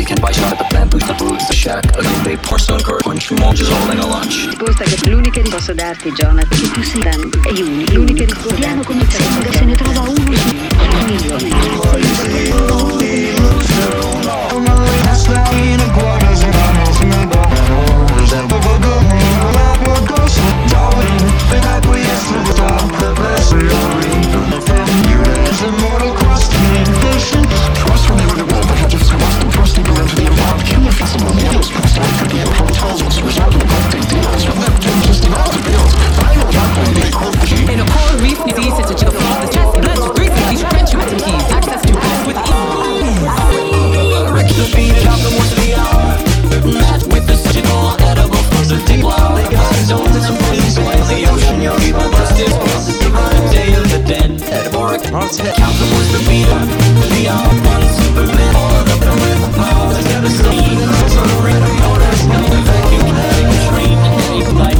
We can buy shot at the plant, the can booze the shack. a they pour stone core punch, molges all in a lunch. Questa che l'unica che posso darti, Jonathan. Che tu sei l'unica che vogliamo cominciare. Se ne trova uno Lord. Count the words to beat up. Beyond one Superman, all of the rhythm. Powers never seen. Soaring motors, no vacuum, having a dream, and any light.